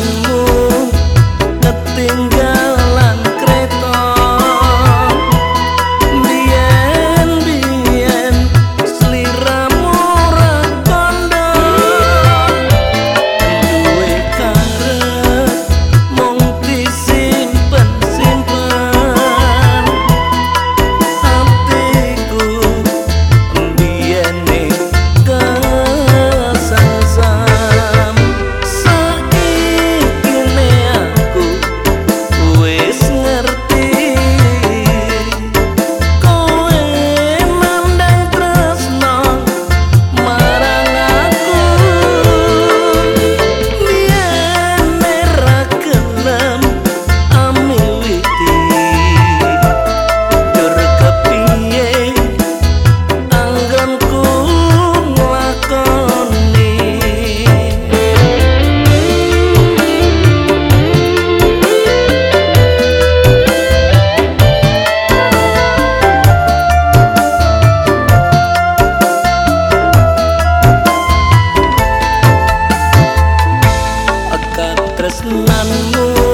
Kamu ketinggalan tresnanmu